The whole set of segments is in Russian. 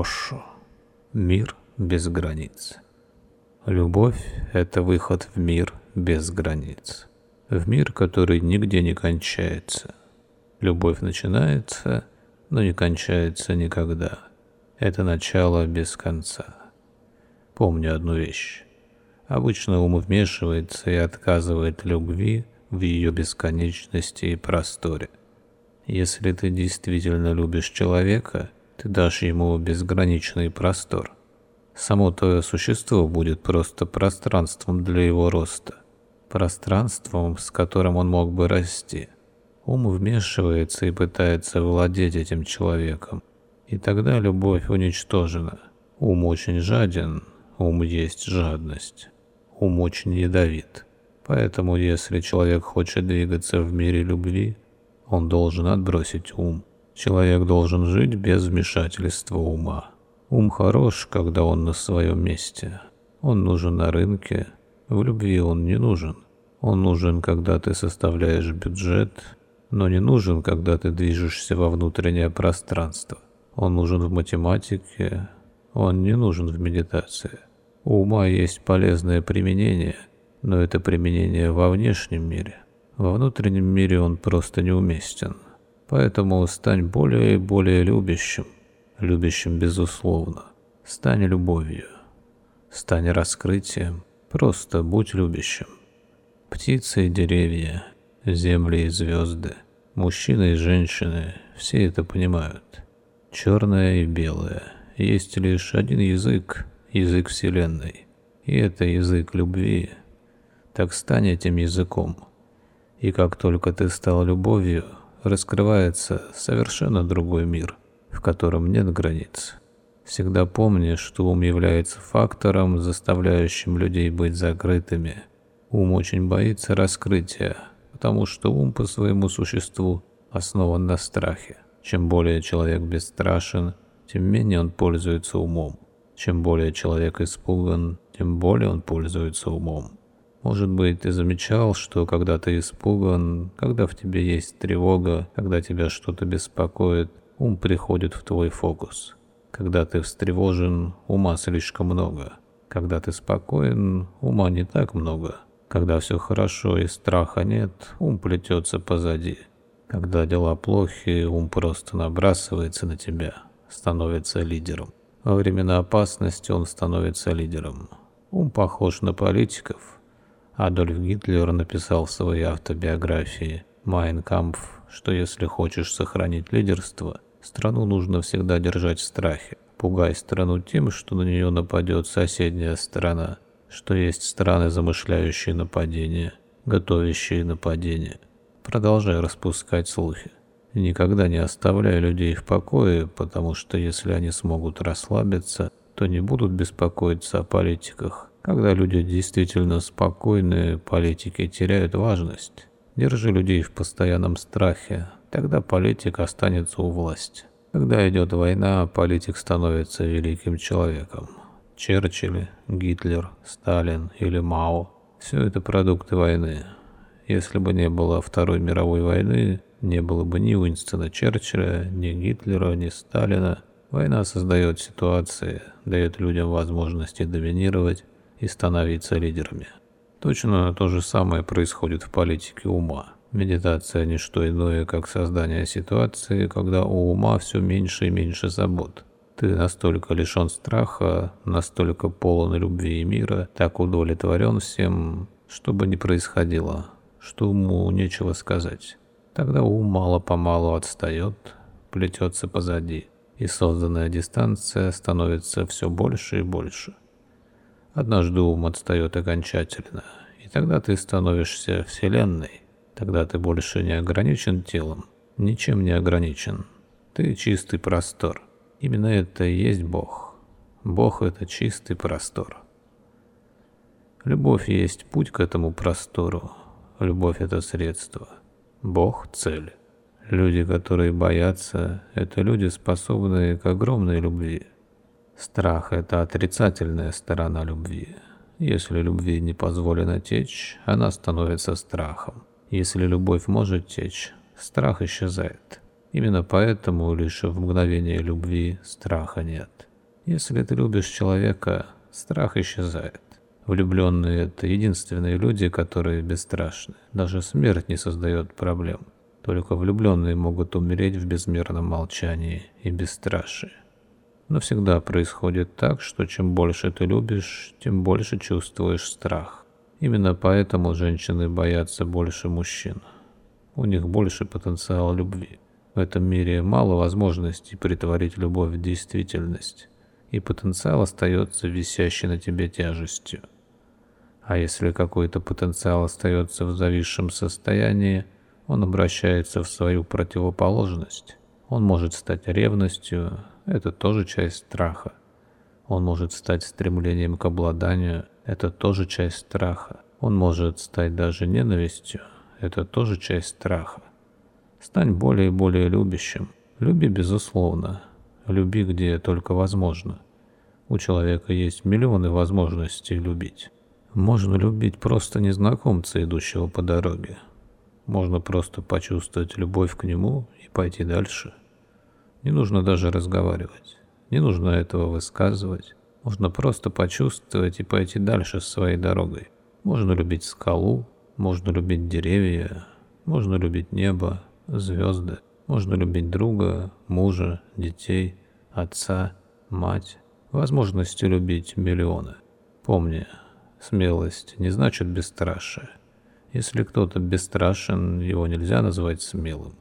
Ошо. Мир без границ. Любовь – это выход в мир без границ. В мир, который нигде не кончается. Любовь начинается, но не кончается никогда. Это начало без конца. Помню одну вещь. Обычно ум вмешивается и отказывает любви в ее бесконечности и просторе. Если ты действительно любишь человека, ты дашь ему безграничный простор. Само твое существо будет просто пространством для его роста, пространством, с которым он мог бы расти. Ум вмешивается и пытается владеть этим человеком, и тогда любовь уничтожена. Ум очень жаден, ум есть жадность. Ум очень ядовит. Поэтому если человек хочет двигаться в мире любви, он должен отбросить ум. Человек должен жить без вмешательства ума. Ум хорош, когда он на своем месте. Он нужен на рынке. В любви он не нужен. Он нужен, когда ты составляешь бюджет, но не нужен, когда ты движешься во внутреннее пространство. Он нужен в математике, он не нужен в медитации. У ума есть полезное применение, но это применение во внешнем мире. Во внутреннем мире он просто неуместен. Поэтому стань более и более любящим, любящим безусловно. Стань любовью, стань раскрытием, просто будь любящим. Птицы и деревья, земли и звезды, мужчины и женщины, все это понимают. Черное и белое. Есть лишь один язык, язык Вселенной. И это язык любви. Так стань этим языком. И как только ты стал любовью, раскрывается совершенно другой мир, в котором нет границ. Всегда помни, что ум является фактором, заставляющим людей быть закрытыми. Ум очень боится раскрытия, потому что ум по своему существу основан на страхе. Чем более человек бесстрашен, тем менее он пользуется умом. Чем более человек испуган, тем более он пользуется умом. Может быть, ты замечал, что когда ты испуган, когда в тебе есть тревога, когда тебя что-то беспокоит, ум приходит в твой фокус. Когда ты встревожен, ума слишком много. Когда ты спокоен, ума не так много. Когда все хорошо и страха нет, ум плетется позади. Когда дела плохи, ум просто набрасывается на тебя, становится лидером. Во времена опасности он становится лидером. Ум похож на политиков. Адольф Гитлер написал в своей автобиографии «Майн Кампф», что если хочешь сохранить лидерство, страну нужно всегда держать в страхе. Пугай страну тем, что на нее нападет соседняя страна, что есть страны, замышляющие нападение, готовящие нападение. Продолжай распускать слухи. Никогда не оставляй людей в покое, потому что если они смогут расслабиться, то не будут беспокоиться о политиках. Когда люди действительно спокойны, политики теряют важность. Держи людей в постоянном страхе, тогда политик останется у власти. Когда идет война, политик становится великим человеком. Черчилль, Гитлер, Сталин или Мао – все это продукты войны. Если бы не было Второй мировой войны, не было бы ни Уинстона Черчилля, ни Гитлера, ни Сталина. Война создает ситуации, дает людям возможности доминировать и становиться лидерами. Точно то же самое происходит в политике ума. Медитация – не что иное, как создание ситуации, когда у ума все меньше и меньше забот. Ты настолько лишен страха, настолько полон любви и мира, так удовлетворен всем, что бы ни происходило, что уму нечего сказать. Тогда ум мало-помалу отстает, плетется позади, и созданная дистанция становится все больше и больше. Однажды ум отстает окончательно, и тогда ты становишься Вселенной, тогда ты больше не ограничен телом, ничем не ограничен. Ты чистый простор. Именно это и есть Бог. Бог — это чистый простор. Любовь есть путь к этому простору. Любовь — это средство — Бог – цель. Люди, которые боятся, это люди, способные к огромной любви. Страх – это отрицательная сторона любви. Если любви не позволено течь, она становится страхом. Если любовь может течь, страх исчезает. Именно поэтому лишь в мгновение любви страха нет. Если ты любишь человека, страх исчезает. Влюбленные – это единственные люди, которые бесстрашны. Даже смерть не создает проблем. Только влюбленные могут умереть в безмерном молчании и бесстрашии. Но всегда происходит так, что чем больше ты любишь, тем больше чувствуешь страх. Именно поэтому женщины боятся больше мужчин. У них больше потенциала любви. В этом мире мало возможностей притворить любовь в действительность и потенциал остается висящей на тебе тяжестью. А если какой-то потенциал остается в зависшем состоянии, он обращается в свою противоположность. Он может стать ревностью, это тоже часть страха. Он может стать стремлением к обладанию, это тоже часть страха. Он может стать даже ненавистью, это тоже часть страха. Стань более и более любящим. Люби безусловно, Люби, где только возможно. У человека есть миллионы возможностей любить. Можно любить просто незнакомца, идущего по дороге. Можно просто почувствовать любовь к нему и пойти дальше. Не нужно даже разговаривать. Не нужно этого высказывать. Можно просто почувствовать и пойти дальше своей дорогой. Можно любить скалу, можно любить деревья, можно любить небо, звезды. Можно любить друга, мужа, детей, отца, мать. Возможности любить миллионы. Помни, смелость не значит бесстрашие. Если кто-то бесстрашен, его нельзя назвать смелым.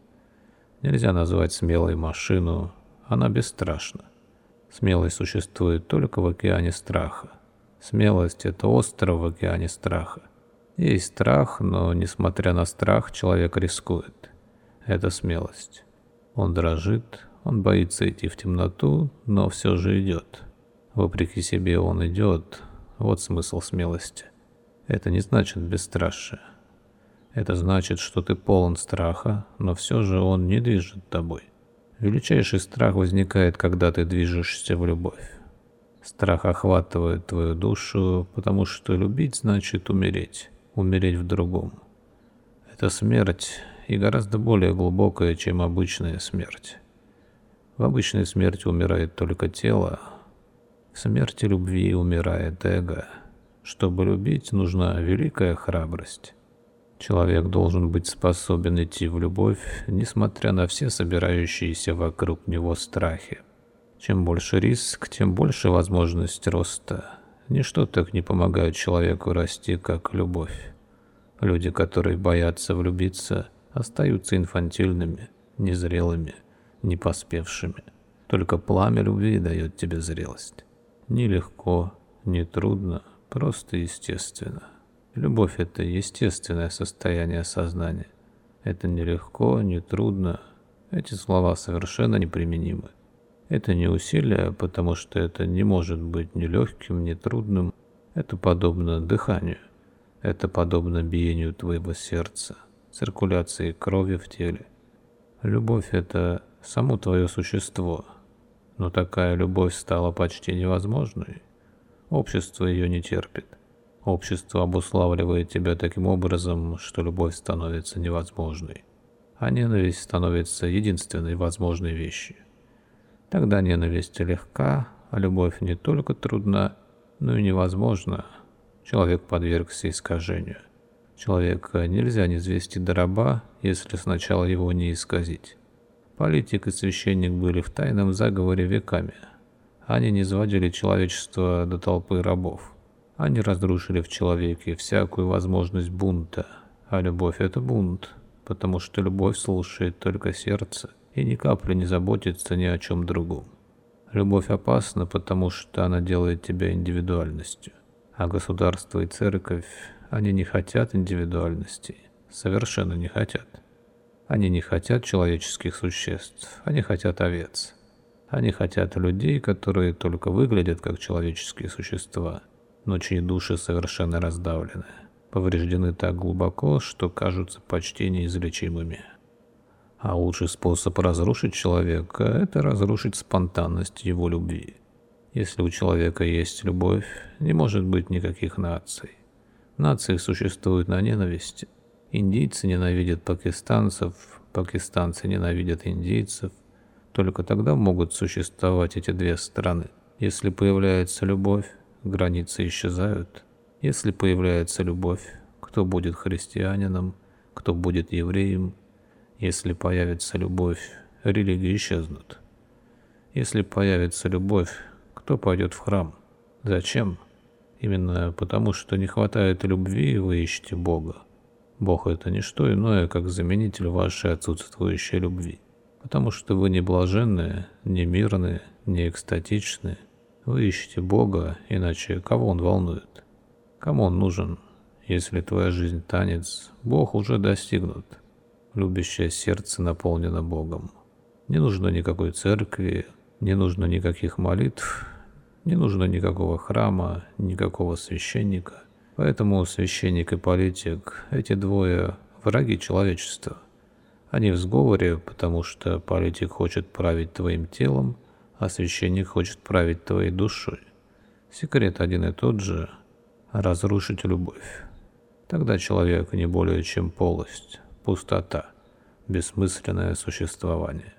Нельзя назвать смелой машину, она бесстрашна. Смелость существует только в океане страха. Смелость – это остров в океане страха. Есть страх, но, несмотря на страх, человек рискует это смелость. Он дрожит, он боится идти в темноту, но все же идет. Вопреки себе он идет, вот смысл смелости. Это не значит бесстрашие. Это значит, что ты полон страха, но все же он не движет тобой. Величайший страх возникает, когда ты движешься в любовь. Страх охватывает твою душу, потому что любить значит умереть, умереть в другом. Это смерть, и гораздо более глубокая, чем обычная смерть. В обычной смерти умирает только тело, в смерти любви умирает эго. Чтобы любить, нужна великая храбрость. Человек должен быть способен идти в любовь, несмотря на все собирающиеся вокруг него страхи. Чем больше риск, тем больше возможность роста. Ничто так не помогает человеку расти, как любовь. Люди, которые боятся влюбиться – остаются инфантильными, незрелыми, непоспевшими. Только пламя любви дает тебе зрелость. Ни легко, ни трудно, просто естественно. Любовь – это естественное состояние сознания. Это не легко, не трудно. Эти слова совершенно неприменимы. Это не усилие, потому что это не может быть ни легким, ни трудным. Это подобно дыханию. Это подобно биению твоего сердца циркуляции крови в теле. Любовь – это само твое существо, но такая любовь стала почти невозможной. Общество ее не терпит. Общество обуславливает тебя таким образом, что любовь становится невозможной, а ненависть становится единственной возможной вещью. Тогда ненависть легка, а любовь не только трудна, но и невозможна. Человек подвергся искажению. Человека нельзя не извести до раба, если сначала его не исказить. Политик и священник были в тайном заговоре веками. Они не сводили человечество до толпы рабов. Они разрушили в человеке всякую возможность бунта. А любовь – это бунт, потому что любовь слушает только сердце и ни капли не заботится ни о чем другом. Любовь опасна, потому что она делает тебя индивидуальностью. А государство и церковь они не хотят индивидуальности, совершенно не хотят. Они не хотят человеческих существ, они хотят овец. Они хотят людей, которые только выглядят как человеческие существа, но чьи души совершенно раздавлены, повреждены так глубоко, что кажутся почти неизлечимыми. А лучший способ разрушить человека – это разрушить спонтанность его любви. Если у человека есть любовь, не может быть никаких наций. Нации существуют на ненависти. Индийцы ненавидят пакистанцев, пакистанцы ненавидят индийцев, только тогда могут существовать эти две страны. Если появляется любовь, границы исчезают. Если появляется любовь, кто будет христианином, кто будет евреем. Если появится любовь, религии исчезнут. Если появится любовь, кто пойдет в храм? Зачем? Именно потому, что не хватает любви, вы ищете Бога. Бог – это не что иное, как заменитель вашей отсутствующей любви. Потому что вы не блаженные, не мирные, не экстатичные. Вы ищете Бога, иначе кого Он волнует? Кому Он нужен? Если твоя жизнь танец, Бог уже достигнут. Любящее сердце наполнено Богом. Не нужно никакой церкви, не нужно никаких молитв, не нужно никакого храма, никакого священника. Поэтому священник и политик – эти двое – враги человечества. Они в сговоре, потому что политик хочет править твоим телом, а священник хочет править твоей душой. Секрет один и тот же – разрушить любовь. Тогда человек не более чем полость, пустота, бессмысленное существование.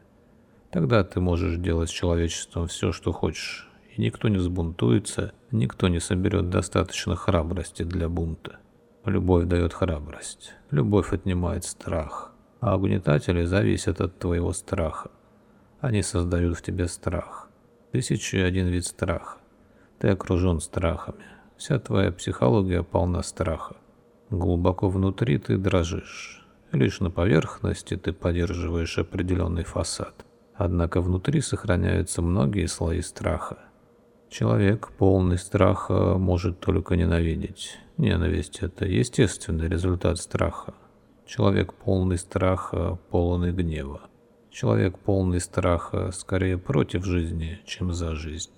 Тогда ты можешь делать с человечеством все, что хочешь, и никто не взбунтуется, никто не соберет достаточно храбрости для бунта. Любовь дает храбрость, любовь отнимает страх, а угнетатели зависят от твоего страха. Они создают в тебе страх. Тысяча и один вид страха. Ты окружен страхами. Вся твоя психология полна страха. Глубоко внутри ты дрожишь. Лишь на поверхности ты поддерживаешь определенный фасад. Однако внутри сохраняются многие слои страха. Человек, полный страха, может только ненавидеть. Ненависть – это естественный результат страха. Человек, полный страха, полный гнева. Человек, полный страха, скорее против жизни, чем за жизнь.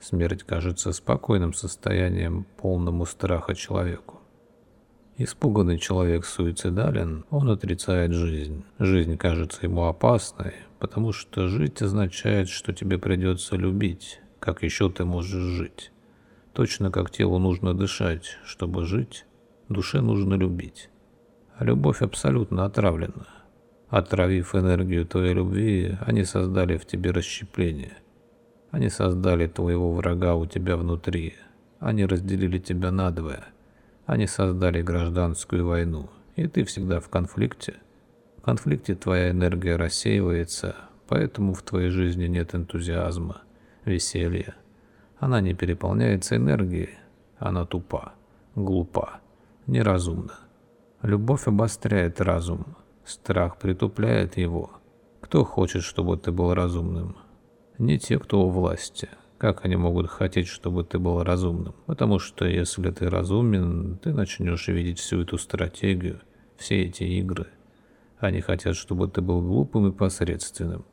Смерть кажется спокойным состоянием полному страха человеку. Испуганный человек суицидален, он отрицает жизнь. Жизнь кажется ему опасной, потому что жить означает, что тебе придется любить, как еще ты можешь жить? Точно как телу нужно дышать, чтобы жить, душе нужно любить. А любовь абсолютно отравлена. Отравив энергию твоей любви, они создали в тебе расщепление. Они создали твоего врага у тебя внутри. Они разделили тебя надвое. Они создали гражданскую войну, и ты всегда в конфликте. В конфликте твоя энергия рассеивается, поэтому в твоей жизни нет энтузиазма веселья. Она не переполняется энергией, она тупа, глупа, неразумна. Любовь обостряет разум, страх притупляет его. Кто хочет, чтобы ты был разумным? Не те, кто у власти. Как они могут хотеть, чтобы ты был разумным? Потому что если ты разумен, ты начнешь видеть всю эту стратегию, все эти игры. Они хотят, чтобы ты был глупым и посредственным.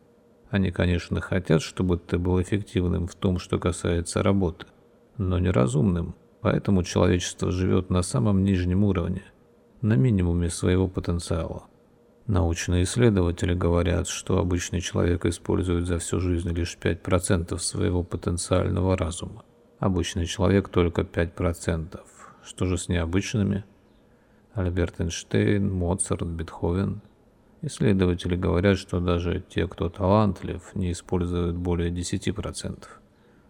Они, конечно, хотят, чтобы ты был эффективным в том, что касается работы, но неразумным. Поэтому человечество живет на самом нижнем уровне, на минимуме своего потенциала. Научные исследователи говорят, что обычный человек использует за всю жизнь лишь 5% своего потенциального разума. Обычный человек только 5%. Что же с необычными? Альберт Эйнштейн, Моцарт, Бетховен – Исследователи говорят, что даже те, кто талантлив, не используют более 10%,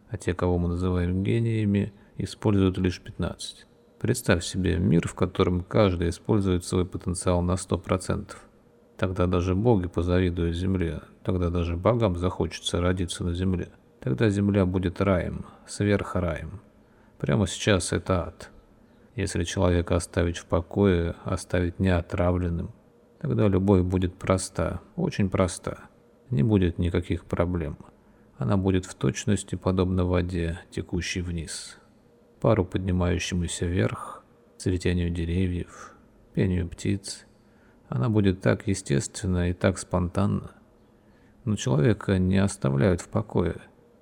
а те, кого мы называем гениями, используют лишь 15%. Представь себе мир, в котором каждый использует свой потенциал на 100%. Тогда даже боги позавидуют земле, тогда даже богам захочется родиться на земле. Тогда земля будет раем, сверхраем. Прямо сейчас это ад. Если человека оставить в покое, оставить неотравленным, Тогда любовь будет проста, очень проста. Не будет никаких проблем. Она будет в точности подобна воде, текущей вниз. Пару поднимающемуся вверх, цветению деревьев, пению птиц. Она будет так естественна и так спонтанна. Но человека не оставляют в покое.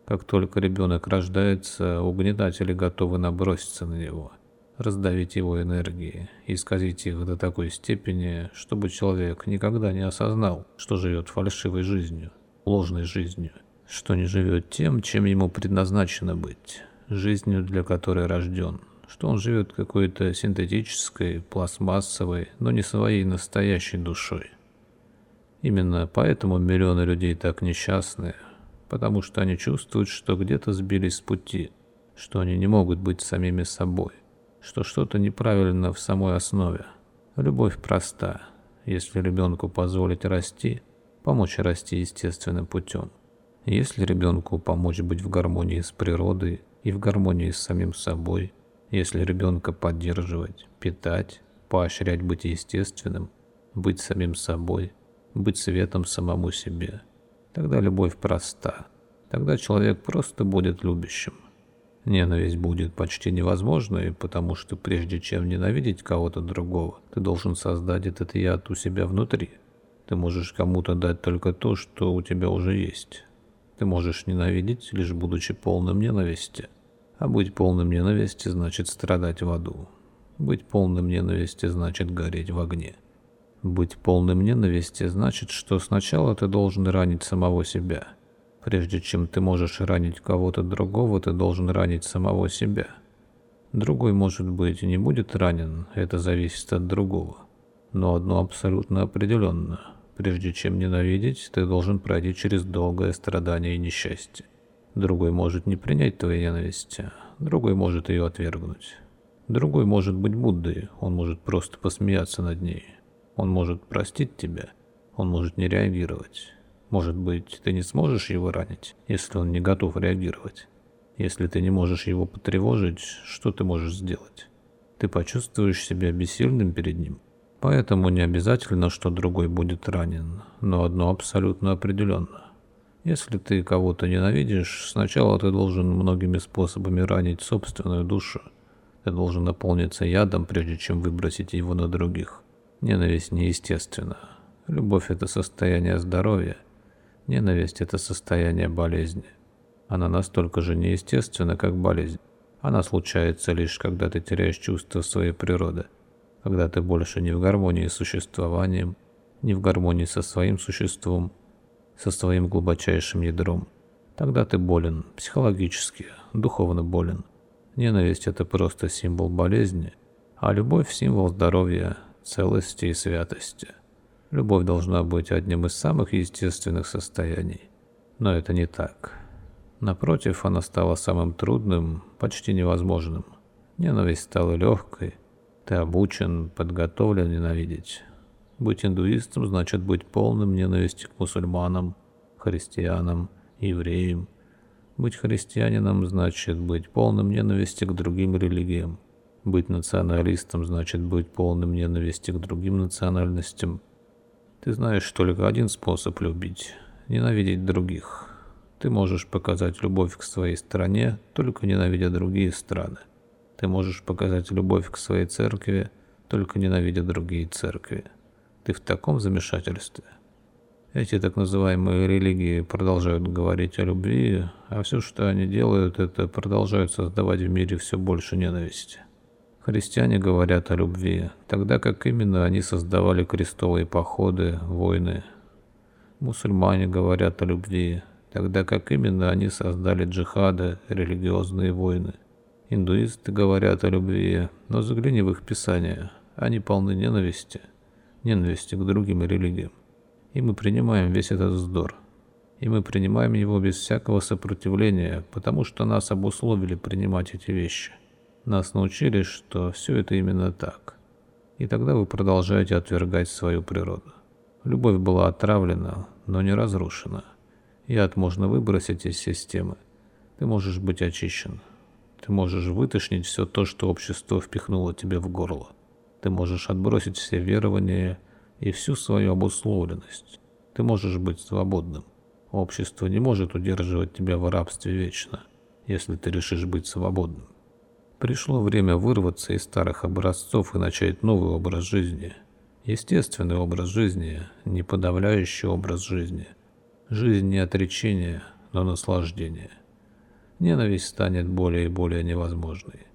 Как только ребенок рождается, угнетатели готовы наброситься на него – раздавить его энергии, исказить их до такой степени, чтобы человек никогда не осознал, что живет фальшивой жизнью, ложной жизнью, что не живет тем, чем ему предназначено быть, жизнью, для которой рожден, что он живет какой-то синтетической, пластмассовой, но не своей настоящей душой. Именно поэтому миллионы людей так несчастны, потому что они чувствуют, что где-то сбились с пути, что они не могут быть самими собой, что что-то неправильно в самой основе. Любовь проста. Если ребенку позволить расти, помочь расти естественным путем. Если ребенку помочь быть в гармонии с природой и в гармонии с самим собой, если ребенка поддерживать, питать, поощрять быть естественным, быть самим собой, быть светом самому себе, тогда любовь проста. Тогда человек просто будет любящим. Ненависть будет почти невозможной, потому что прежде чем ненавидеть кого-то другого, ты должен создать этот яд у себя внутри. Ты можешь кому-то дать только то, что у тебя уже есть. Ты можешь ненавидеть, лишь будучи полным ненависти. А быть полным ненависти значит страдать в аду. Быть полным ненависти значит гореть в огне. Быть полным ненависти значит, что сначала ты должен ранить самого себя. Прежде чем ты можешь ранить кого-то другого, ты должен ранить самого себя. Другой, может быть, и не будет ранен, это зависит от другого. Но одно абсолютно определенно. Прежде чем ненавидеть, ты должен пройти через долгое страдание и несчастье. Другой может не принять твоей ненависти, другой может ее отвергнуть. Другой может быть Буддой, он может просто посмеяться над ней. Он может простить тебя, он может не реагировать. Может быть, ты не сможешь его ранить, если он не готов реагировать. Если ты не можешь его потревожить, что ты можешь сделать? Ты почувствуешь себя бессильным перед ним. Поэтому не обязательно, что другой будет ранен, но одно абсолютно определенно. Если ты кого-то ненавидишь, сначала ты должен многими способами ранить собственную душу. Ты должен наполниться ядом, прежде чем выбросить его на других. Ненависть неестественна. Любовь – это состояние здоровья, Ненависть – это состояние болезни. Она настолько же неестественна, как болезнь. Она случается лишь, когда ты теряешь чувство своей природы, когда ты больше не в гармонии с существованием, не в гармонии со своим существом, со своим глубочайшим ядром. Тогда ты болен, психологически, духовно болен. Ненависть – это просто символ болезни, а любовь – символ здоровья, целости и святости. Любовь должна быть одним из самых естественных состояний. Но это не так. Напротив, она стала самым трудным, почти невозможным. Ненависть стала легкой. Ты обучен, подготовлен ненавидеть. Быть индуистом значит быть полным ненависти к мусульманам, христианам, евреям. Быть христианином значит быть полным ненависти к другим религиям. Быть националистом значит быть полным ненависти к другим национальностям. Ты знаешь только один способ любить – ненавидеть других. Ты можешь показать любовь к своей стране, только ненавидя другие страны. Ты можешь показать любовь к своей церкви, только ненавидя другие церкви. Ты в таком замешательстве. Эти так называемые религии продолжают говорить о любви, а все, что они делают, это продолжают создавать в мире все больше ненависти. Христиане говорят о любви, тогда как именно они создавали крестовые походы, войны. Мусульмане говорят о любви, тогда как именно они создали джихады, религиозные войны. Индуисты говорят о любви, но загляни в их писания, они полны ненависти, ненависти к другим религиям. И мы принимаем весь этот вздор. И мы принимаем его без всякого сопротивления, потому что нас обусловили принимать эти вещи. Нас научили, что все это именно так. И тогда вы продолжаете отвергать свою природу. Любовь была отравлена, но не разрушена. Яд можно выбросить из системы. Ты можешь быть очищен. Ты можешь вытошнить все то, что общество впихнуло тебе в горло. Ты можешь отбросить все верования и всю свою обусловленность. Ты можешь быть свободным. Общество не может удерживать тебя в рабстве вечно, если ты решишь быть свободным. Пришло время вырваться из старых образцов и начать новый образ жизни. Естественный образ жизни, не подавляющий образ жизни. Жизнь не отречение, но наслаждение. Ненависть станет более и более невозможной.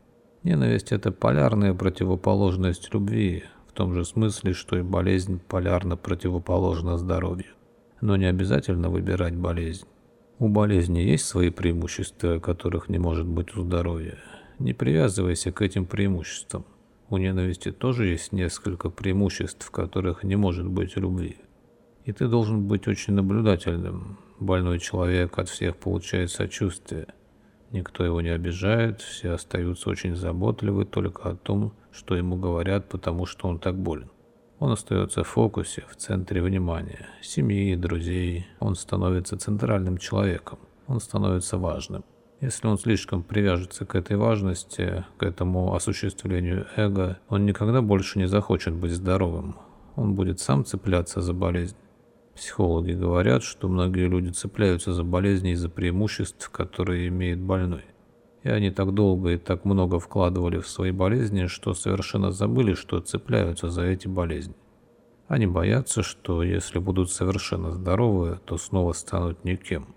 Ненависть – это полярная противоположность любви, в том же смысле, что и болезнь полярно противоположна здоровью. Но не обязательно выбирать болезнь. У болезни есть свои преимущества, которых не может быть у здоровья. Не привязывайся к этим преимуществам. У ненависти тоже есть несколько преимуществ, которых не может быть любви. И ты должен быть очень наблюдательным. Больной человек от всех получает сочувствие. Никто его не обижает, все остаются очень заботливы только о том, что ему говорят, потому что он так болен. Он остается в фокусе, в центре внимания, семьи, друзей. Он становится центральным человеком. Он становится важным. Если он слишком привяжется к этой важности, к этому осуществлению эго, он никогда больше не захочет быть здоровым. Он будет сам цепляться за болезнь. Психологи говорят, что многие люди цепляются за болезни из-за преимуществ, которые имеет больной. И они так долго и так много вкладывали в свои болезни, что совершенно забыли, что цепляются за эти болезни. Они боятся, что если будут совершенно здоровы, то снова станут никем.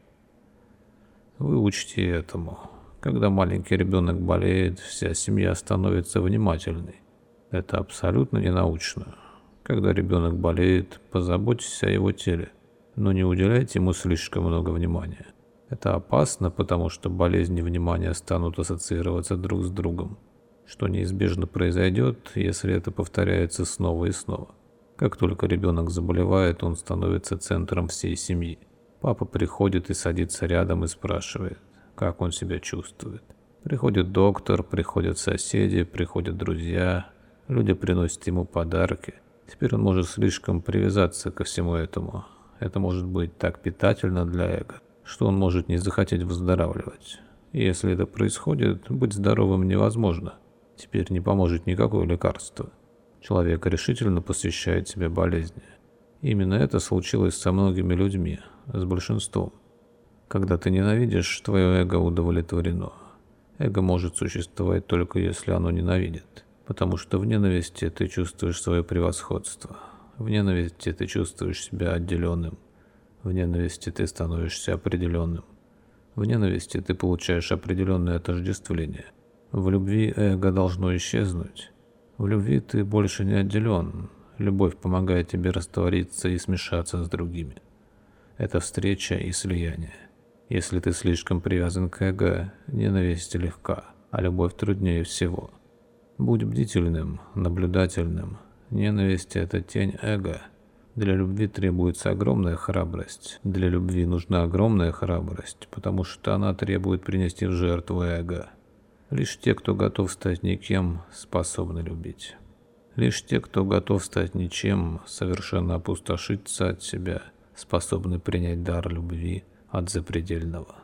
Вы учтите этому. Когда маленький ребенок болеет, вся семья становится внимательной. Это абсолютно ненаучно. Когда ребенок болеет, позаботьтесь о его теле, но не уделяйте ему слишком много внимания. Это опасно, потому что болезни внимания станут ассоциироваться друг с другом, что неизбежно произойдет, если это повторяется снова и снова. Как только ребенок заболевает, он становится центром всей семьи. Папа приходит и садится рядом и спрашивает, как он себя чувствует. Приходит доктор, приходят соседи, приходят друзья, люди приносят ему подарки – Теперь он может слишком привязаться ко всему этому. Это может быть так питательно для эго, что он может не захотеть выздоравливать. И если это происходит, быть здоровым невозможно. Теперь не поможет никакое лекарство. Человек решительно посвящает себе болезни. Именно это случилось со многими людьми, с большинством. Когда ты ненавидишь, твое эго удовлетворено. Эго может существовать только если оно ненавидит потому что в ненависти ты чувствуешь свое превосходство. В ненависти ты чувствуешь себя отделенным. В ненависти ты становишься определенным. В ненависти ты получаешь определенное отождествление. В любви эго должно исчезнуть. В любви ты больше не отделен. Любовь помогает тебе раствориться и смешаться с другими. Это встреча и слияние. Если ты слишком привязан к эго, ненависть легка, а любовь труднее всего – Будь бдительным, наблюдательным. Ненависть – это тень эго. Для любви требуется огромная храбрость. Для любви нужна огромная храбрость, потому что она требует принести в жертву эго. Лишь те, кто готов стать никем, способны любить. Лишь те, кто готов стать ничем, совершенно опустошиться от себя, способны принять дар любви от запредельного.